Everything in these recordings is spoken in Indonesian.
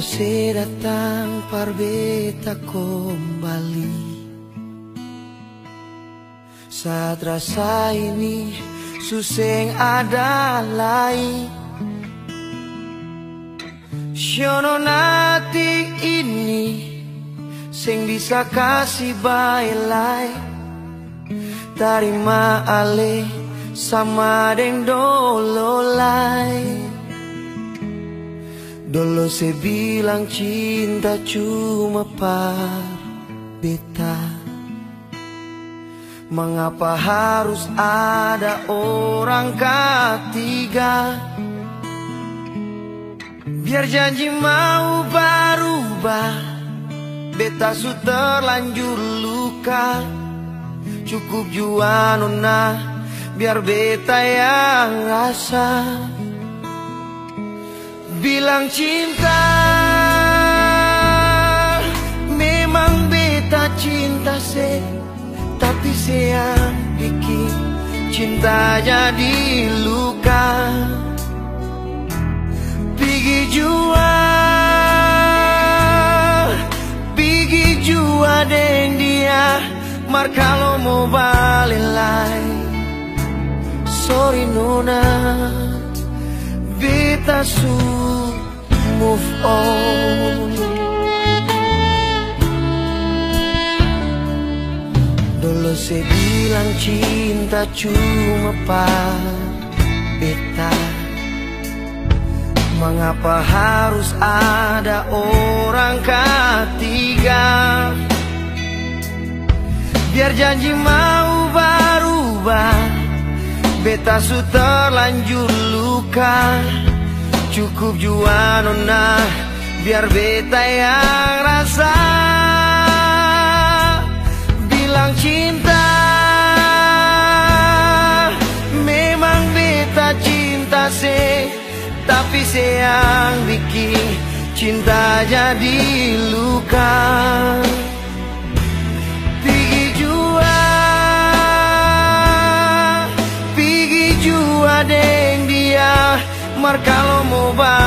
se datang parbeta kembali. Saat rasa ini suseng ada lain. Siono nati ini Sing bisa kasih bailai. Tarima ale sama deng dololai Dulu saya bilang cinta cuma par beta. Mengapa harus ada orang ketiga? Biar janji mau berubah Beta su terlanjur luka. Cukup jua nona Biar beta yang rasa bilang cinta Memang beta cinta se Tapi yang bikin cinta jadi luka. Pigi jua Pigi jua deng dia Mar kalau mau balik lagi. Sorry nona Beta su move on. Dulu saya bilang cinta cuma beta Mengapa harus ada orang ketiga? Biar janji mau berubah Beta su terlanjur luka Cukup jua nona Biar beta yang rasa. Bilang cinta Memang beta cinta se Tapi yang bikin cinta jadi luka dia Mar kalau mau balik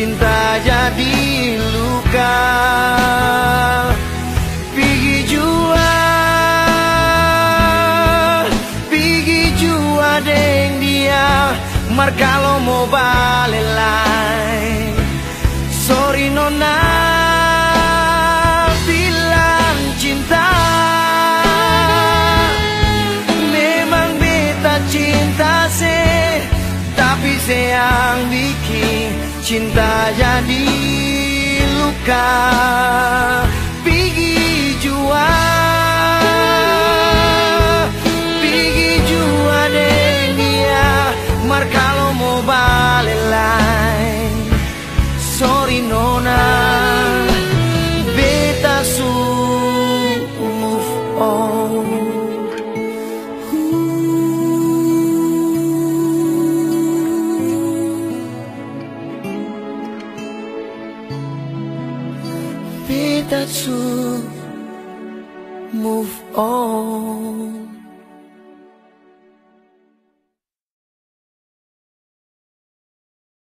cinta jadi luka. Pigi jua Pigi jua deng dia. Mar kalau mau balik lagi. Sorry nona. Bilang cinta. Memang beta cinta sih. Tapi yang bikin cinta jadi luka. Pigi jua Beta su move on